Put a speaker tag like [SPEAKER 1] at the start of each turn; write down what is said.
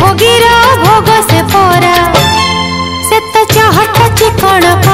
[SPEAKER 1] भोगिरा भोगसेरा च हा चिण